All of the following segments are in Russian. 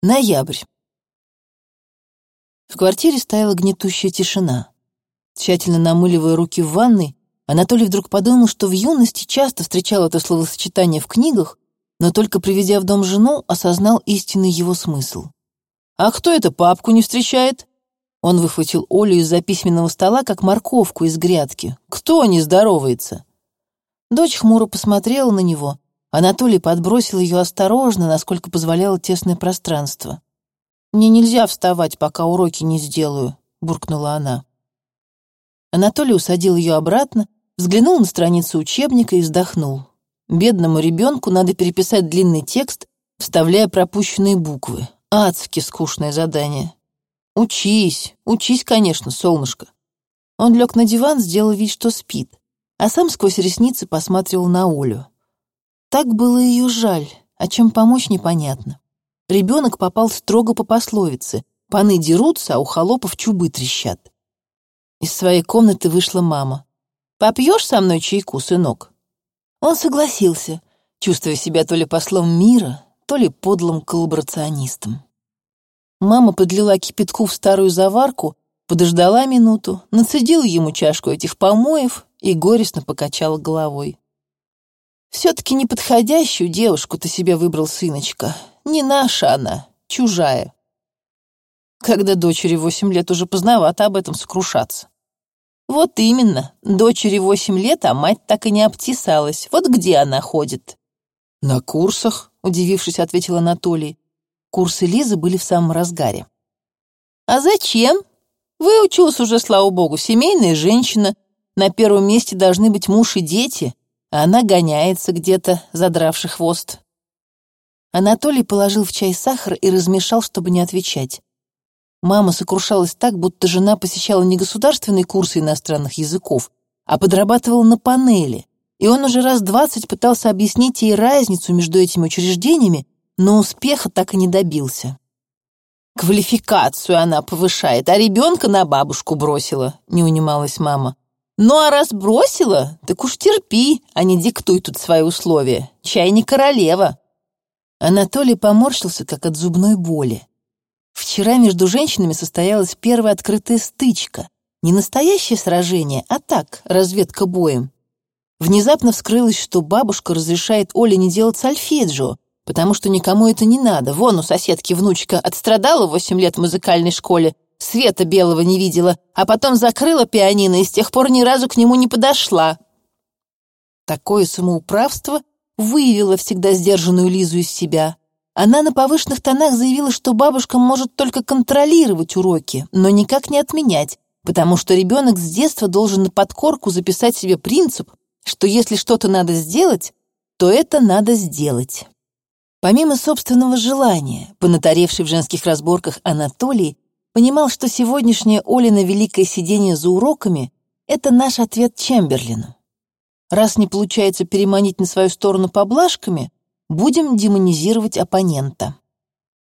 Ноябрь. В квартире стояла гнетущая тишина. Тщательно намыливая руки в ванной, Анатолий вдруг подумал, что в юности часто встречал это словосочетание в книгах, но только приведя в дом жену, осознал истинный его смысл. «А кто это папку не встречает?» Он выхватил Олю из-за письменного стола, как морковку из грядки. «Кто не здоровается?» Дочь хмуро посмотрела на него, Анатолий подбросил ее осторожно, насколько позволяло тесное пространство. «Мне нельзя вставать, пока уроки не сделаю», — буркнула она. Анатолий усадил ее обратно, взглянул на страницу учебника и вздохнул. Бедному ребенку надо переписать длинный текст, вставляя пропущенные буквы. Адски скучное задание. «Учись, учись, конечно, солнышко». Он лег на диван, сделал вид, что спит, а сам сквозь ресницы посматривал на Олю. Так было ее жаль, а чем помочь непонятно. Ребенок попал строго по пословице «Паны дерутся, а у холопов чубы трещат». Из своей комнаты вышла мама. «Попьешь со мной чайку, сынок?» Он согласился, чувствуя себя то ли послом мира, то ли подлым коллаборационистом. Мама подлила кипятку в старую заварку, подождала минуту, нацедила ему чашку этих помоев и горестно покачала головой. Все-таки неподходящую девушку ты себе выбрал, сыночка. Не наша она, чужая. Когда дочери восемь лет уже поздновато об этом сокрушаться. Вот именно, дочери восемь лет, а мать так и не обтесалась. Вот где она ходит? На курсах, удивившись, ответил Анатолий. Курсы Лизы были в самом разгаре. А зачем? Выучилась уже, слава богу, семейная женщина. На первом месте должны быть муж и дети она гоняется где-то, задравший хвост. Анатолий положил в чай сахар и размешал, чтобы не отвечать. Мама сокрушалась так, будто жена посещала не государственные курсы иностранных языков, а подрабатывала на панели, и он уже раз двадцать пытался объяснить ей разницу между этими учреждениями, но успеха так и не добился. «Квалификацию она повышает, а ребенка на бабушку бросила», — не унималась мама. Ну а раз бросила, так уж терпи, а не диктуй тут свои условия. Чай не королева. Анатолий поморщился, как от зубной боли. Вчера между женщинами состоялась первая открытая стычка. Не настоящее сражение, а так, разведка боем. Внезапно вскрылось, что бабушка разрешает Оле не делать сольфеджио, потому что никому это не надо. Вон у соседки внучка отстрадала восемь лет в музыкальной школе, света белого не видела, а потом закрыла пианино и с тех пор ни разу к нему не подошла. Такое самоуправство выявило всегда сдержанную Лизу из себя. Она на повышенных тонах заявила, что бабушка может только контролировать уроки, но никак не отменять, потому что ребенок с детства должен на подкорку записать себе принцип, что если что-то надо сделать, то это надо сделать. Помимо собственного желания, понатаревший в женских разборках Анатолий понимал, что сегодняшнее Олино великое сидение за уроками — это наш ответ Чемберлину. Раз не получается переманить на свою сторону поблажками, будем демонизировать оппонента.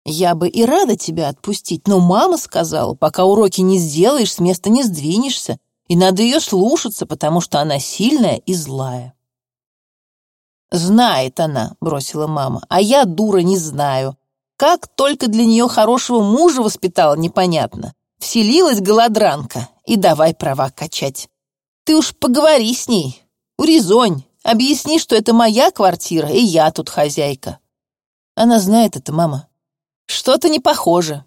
Я бы и рада тебя отпустить, но мама сказала, пока уроки не сделаешь, с места не сдвинешься, и надо ее слушаться, потому что она сильная и злая. «Знает она», — бросила мама, — «а я, дура, не знаю. Как только для нее хорошего мужа воспитала, непонятно. Вселилась голодранка, и давай права качать. Ты уж поговори с ней, урезонь, объясни, что это моя квартира, и я тут хозяйка. Она знает это, мама. Что-то не похоже.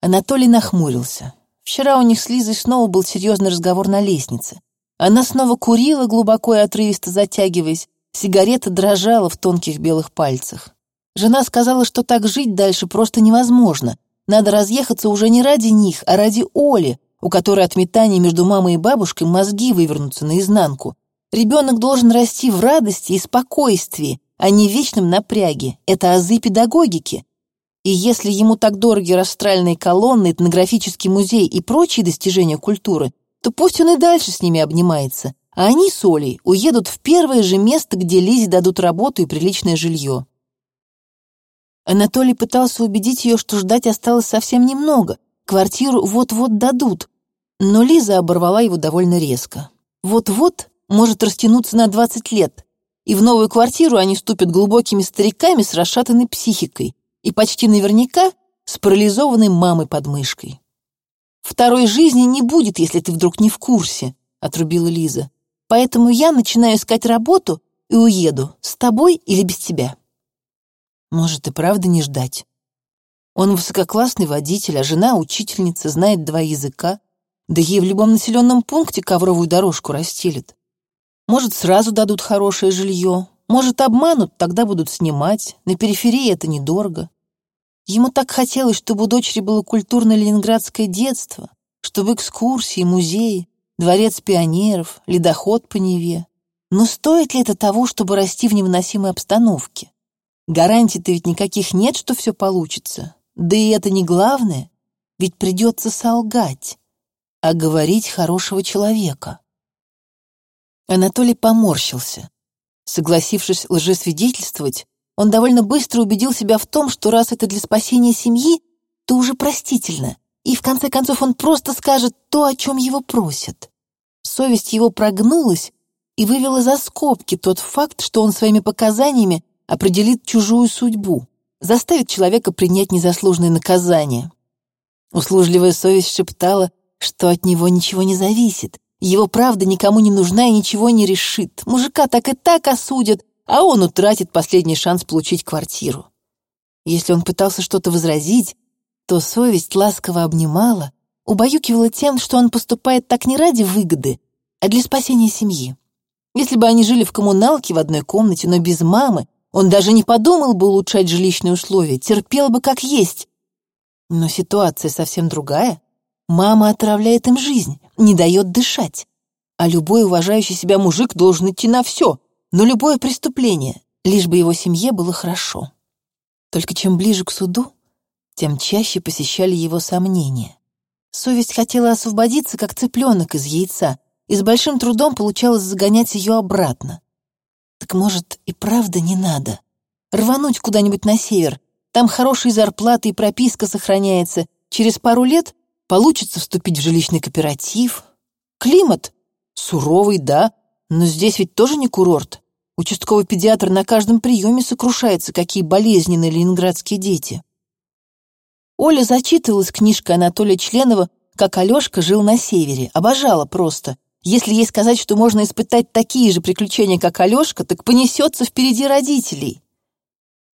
Анатолий нахмурился. Вчера у них с Лизой снова был серьезный разговор на лестнице. Она снова курила, глубоко и отрывисто затягиваясь. Сигарета дрожала в тонких белых пальцах. Жена сказала, что так жить дальше просто невозможно. Надо разъехаться уже не ради них, а ради Оли, у которой от метания между мамой и бабушкой мозги вывернутся наизнанку. Ребенок должен расти в радости и спокойствии, а не в вечном напряге. Это азы педагогики. И если ему так дороги растральные колонны, этнографический музей и прочие достижения культуры, то пусть он и дальше с ними обнимается, а они с Олей уедут в первое же место, где Лизе дадут работу и приличное жилье. Анатолий пытался убедить ее, что ждать осталось совсем немного, квартиру вот-вот дадут. Но Лиза оборвала его довольно резко. Вот-вот может растянуться на 20 лет, и в новую квартиру они ступят глубокими стариками с расшатанной психикой, и почти наверняка с парализованной мамой под мышкой. «Второй жизни не будет, если ты вдруг не в курсе», — отрубила Лиза. «Поэтому я начинаю искать работу и уеду, с тобой или без тебя». Может, и правда не ждать. Он высококлассный водитель, а жена учительница, знает два языка. Да ей в любом населенном пункте ковровую дорожку расстелит. Может, сразу дадут хорошее жилье, может, обманут, тогда будут снимать. На периферии это недорого. Ему так хотелось, чтобы у дочери было культурное ленинградское детство, чтобы экскурсии, музеи, дворец пионеров, ледоход по Неве. Но стоит ли это того, чтобы расти в невыносимой обстановке? Гарантий-то ведь никаких нет, что все получится. Да и это не главное, ведь придется солгать, а говорить хорошего человека. Анатолий поморщился. Согласившись лжесвидетельствовать, он довольно быстро убедил себя в том, что раз это для спасения семьи, то уже простительно, и в конце концов он просто скажет то, о чем его просят. Совесть его прогнулась и вывела за скобки тот факт, что он своими показаниями определит чужую судьбу, заставит человека принять незаслуженное наказание. Услужливая совесть шептала, что от него ничего не зависит, его правда никому не нужна и ничего не решит. Мужика так и так осудят, а он утратит последний шанс получить квартиру. Если он пытался что-то возразить, то совесть ласково обнимала, убаюкивала тем, что он поступает так не ради выгоды, а для спасения семьи. Если бы они жили в коммуналке в одной комнате, но без мамы, он даже не подумал бы улучшать жилищные условия, терпел бы как есть. Но ситуация совсем другая. Мама отравляет им жизнь, не дает дышать. А любой уважающий себя мужик должен идти на все, но любое преступление, лишь бы его семье было хорошо. Только чем ближе к суду, тем чаще посещали его сомнения. Совесть хотела освободиться, как цыпленок из яйца, и с большим трудом получалось загонять ее обратно. Так может, и правда не надо? Рвануть куда-нибудь на север, там хорошие зарплаты и прописка сохраняется. Через пару лет Получится вступить в жилищный кооператив. Климат суровый, да, но здесь ведь тоже не курорт. Участковый педиатр на каждом приеме сокрушается, какие болезненные ленинградские дети. Оля зачитывалась книжкой Анатолия Членова «Как Алешка жил на севере». Обожала просто. Если ей сказать, что можно испытать такие же приключения, как Алешка, так понесется впереди родителей.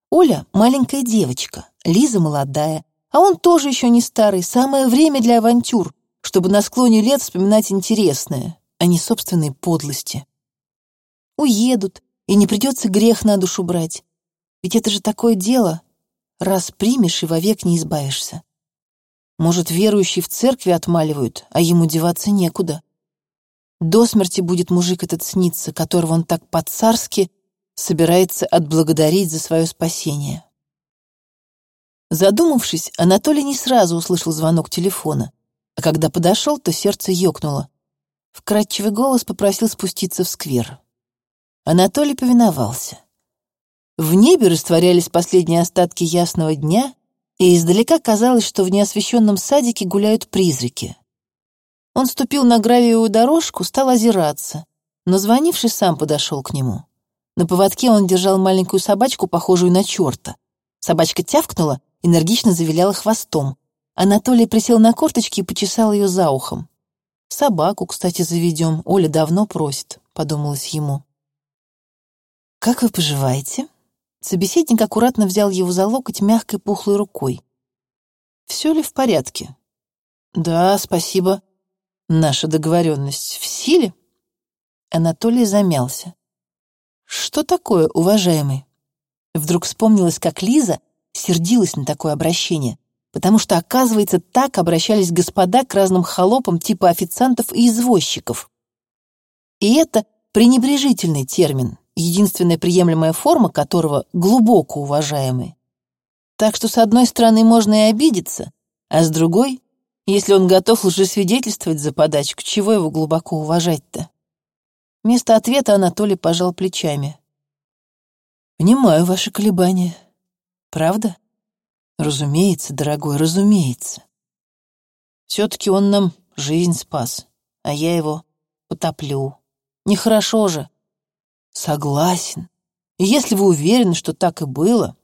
Оля — маленькая девочка, Лиза молодая, а он тоже еще не старый, самое время для авантюр, чтобы на склоне лет вспоминать интересное, а не собственные подлости. Уедут, и не придется грех на душу брать. Ведь это же такое дело, раз примешь и вовек не избавишься. Может, верующие в церкви отмаливают, а ему деваться некуда. До смерти будет мужик этот сниться, которого он так по-царски собирается отблагодарить за свое спасение. Задумавшись, Анатолий не сразу услышал звонок телефона, а когда подошел, то сердце ёкнуло. Вкрадчивый голос попросил спуститься в сквер. Анатолий повиновался. В небе растворялись последние остатки ясного дня, и издалека казалось, что в неосвещенном садике гуляют призраки. Он ступил на гравиевую дорожку, стал озираться, но звонивший сам подошел к нему. На поводке он держал маленькую собачку, похожую на черта. Собачка тявкнула энергично завиляла хвостом. Анатолий присел на корточки и почесал ее за ухом. «Собаку, кстати, заведем. Оля давно просит», — подумалось ему. «Как вы поживаете?» Собеседник аккуратно взял его за локоть мягкой пухлой рукой. «Все ли в порядке?» «Да, спасибо. Наша договоренность в силе?» Анатолий замялся. «Что такое, уважаемый?» Вдруг вспомнилось, как Лиза сердилась на такое обращение, потому что, оказывается, так обращались господа к разным холопам типа официантов и извозчиков. И это пренебрежительный термин, единственная приемлемая форма которого глубоко уважаемый. Так что с одной стороны можно и обидеться, а с другой, если он готов лжесвидетельствовать за подачку, чего его глубоко уважать-то? Вместо ответа Анатолий пожал плечами. «Понимаю ваши колебания. Правда? Разумеется, дорогой, разумеется. Все-таки он нам жизнь спас, а я его потоплю. Нехорошо же. Согласен. И если вы уверены, что так и было,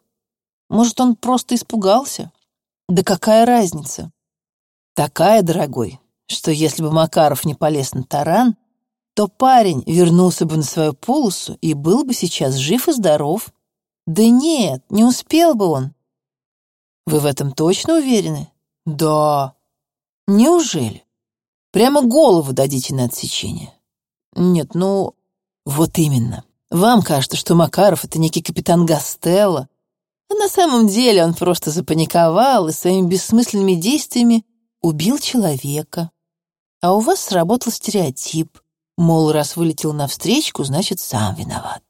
Может, он просто испугался? Да какая разница? Такая, дорогой, что если бы Макаров не полез на таран, то парень вернулся бы на свою полосу и был бы сейчас жив и здоров. Да нет, не успел бы он. Вы в этом точно уверены? Да. Неужели? Прямо голову дадите на отсечение? Нет, ну, вот именно. Вам кажется, что Макаров — это некий капитан Гастелло, а на самом деле он просто запаниковал и своими бессмысленными действиями убил человека. А у вас сработал стереотип. Мол, раз вылетел навстречку, значит, сам виноват.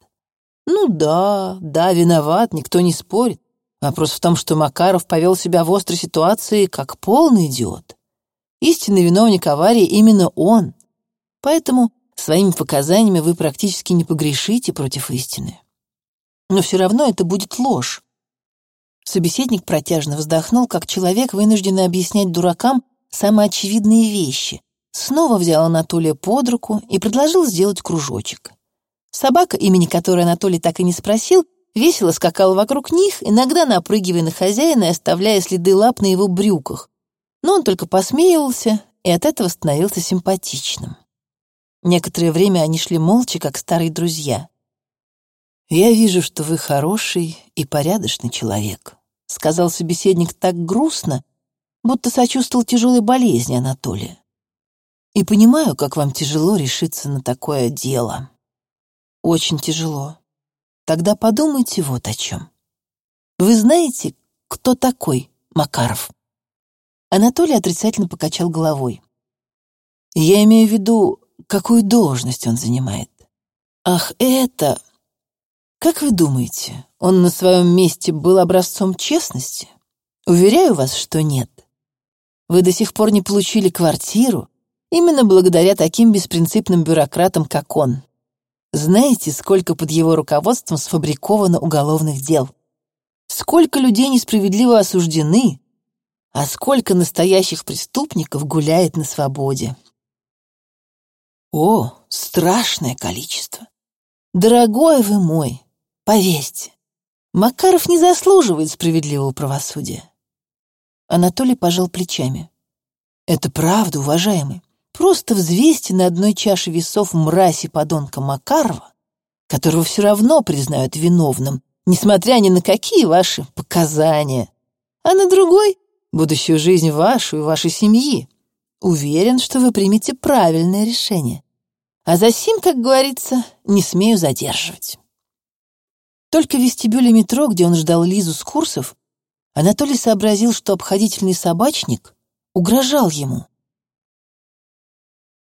Ну да, да, виноват, никто не спорит. Вопрос в том, что Макаров повел себя в острой ситуации как полный идиот. Истинный виновник аварии именно он. Поэтому своими показаниями вы практически не погрешите против истины. Но все равно это будет ложь. Собеседник протяжно вздохнул, как человек, вынужденный объяснять дуракам самые очевидные вещи. Снова взял Анатолия под руку и предложил сделать кружочек. Собака, имени которой Анатолий так и не спросил, весело скакала вокруг них, иногда напрыгивая на хозяина и оставляя следы лап на его брюках. Но он только посмеивался и от этого становился симпатичным. Некоторое время они шли молча, как старые друзья. «Я вижу, что вы хороший и порядочный человек», — сказал собеседник так грустно, будто сочувствовал тяжелой болезни Анатолия. «И понимаю, как вам тяжело решиться на такое дело. Очень тяжело. Тогда подумайте вот о чем. Вы знаете, кто такой Макаров?» Анатолий отрицательно покачал головой. «Я имею в виду, какую должность он занимает. Ах, это... Как вы думаете, он на своем месте был образцом честности? Уверяю вас, что нет. Вы до сих пор не получили квартиру именно благодаря таким беспринципным бюрократам, как он. Знаете, сколько под его руководством сфабриковано уголовных дел? Сколько людей несправедливо осуждены, а сколько настоящих преступников гуляет на свободе? О, страшное количество. Дорогой вы мой, Поверьте, Макаров не заслуживает справедливого правосудия. Анатолий пожал плечами. Это правда, уважаемый. Просто взвесьте на одной чаше весов мразь и подонка Макарова, которого все равно признают виновным, несмотря ни на какие ваши показания, а на другой — будущую жизнь вашу и вашей семьи. Уверен, что вы примете правильное решение. А за сим, как говорится, не смею задерживать. Только в вестибюле метро, где он ждал Лизу с курсов, Анатолий сообразил, что обходительный собачник угрожал ему.